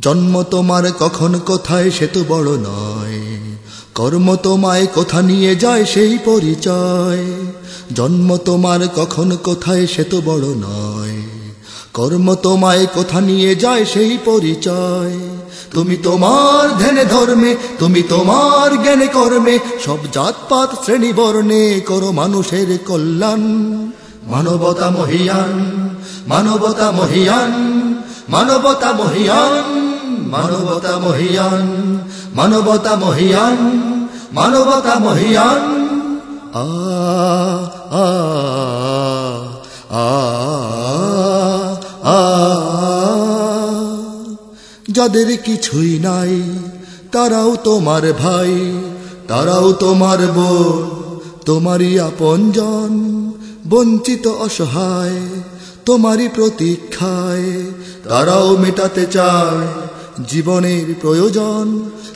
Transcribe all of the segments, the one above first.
জন্ম তোমার কখন কোথায় সে তো বড় নয়। কর্ম তোমায় কোথা নিয়ে যায় সেই পরিচয়। জন্ম তোমার কখন কোথায় সে তো বড় নয়। কর্ম তোমায় কোথা নিয়ে যায় সেই পরিচয়। তুমি তোমার ধ্যানে ধর্মে, তুমি তোমার জ্ঞানে কর্মে, সব জাতপাত শ্রেণি বর্ণে করো মানুষের কল্যাণ। মানবতা মহিয়ান মানবতা মহিয়ান মানবতা মহিয়ান। মানবতা মহিয়ান মানবতা মহিয়ান মানবতা মহিয়ান। আ আ আ যাদের কিছুই নাই, তারাও তোমার ভাই, তারাও তোমার বোন, তোমারই আপনজন, বঞ্চিত অসহায়, তোমারই প্রতীক্ষায়, তারাও মেটাতে চায় জীবনের প্রয়োজন।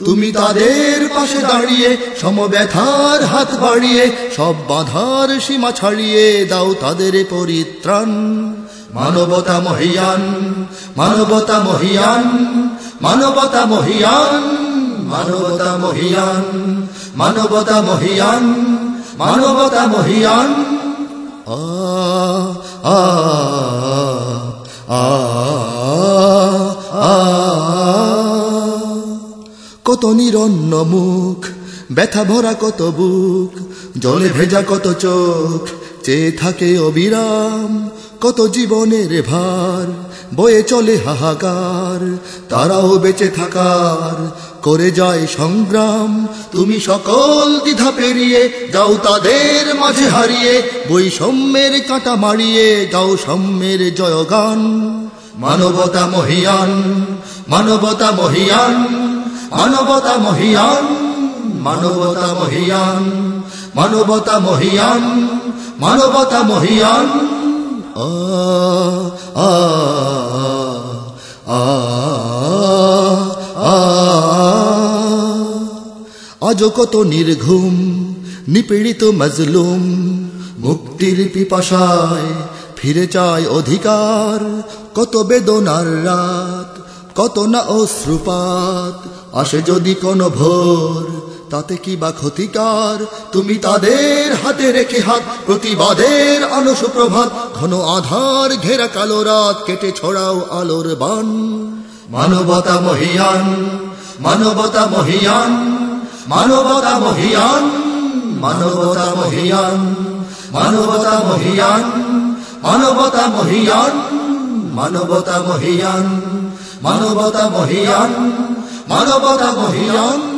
তুমি তাদের পাশে দাঁড়িয়ে সমব্যথার হাত বাড়িয়ে, সব বাধার সীমা ছাড়িয়ে দাও তাদের পরিত্রাণ। মানবতা মহিয়ান মানবতা মহিয়ান মানবতা মহিয়ান মানবতা মহিয়ান মানবতা মহিয়ান মানবতা মহিয়ান। আ আ আ কত নিরন্ন মুখ, ব্যথা ভরা কত বুক, জলে ভেজা কত চোখ, চেয়ে থাকে অবিরাম কত জীবনের ভার, বয়ে চলে হাহাকার, তারাও বেঁচে থাকার, করে যায় সংগ্রাম। তুমি সকল দ্বিধা পেরিয়ে যাও তাদের মাঝে হারিয়ে, বৈষম্যের কাঁটা মারিয়ে গাও সাম্যের জয়গান। মানবতা মহিয়ান মানবতা মহিয়ান। মানবতা মহিয়ান মানবতা মহিয়ান মানবতা মহিয়ান মানবতা মহিয়ান আ আ আজ কত নির্ঘুম, নিপীড়িত মজলুম, মুক্তির পিপাসায় ফিরে চায় অধিকার, কত বেদনার রাত। কত না অশ্রুপাত আসে যদি কোনো ভোর, তাতে কি বা ক্ষতিকার? তুমি তাদের হাতে রেখে হাত, প্রতিবাদের আলো সুপ্রভাত ঘন আধার ঘেরা কালো রাত কেটে ছড়াও আলোর বান। মানবতা মহিয়ান মানবতা মহিয়ান মানবতা মহিয়ান মানবতা মহিয়ান মানবতা মহিয়ান মানবতা মহিয়ান। মানৱতা মহিয়ান মানৱতা মহিয়ান মানৱতা মহিয়ান।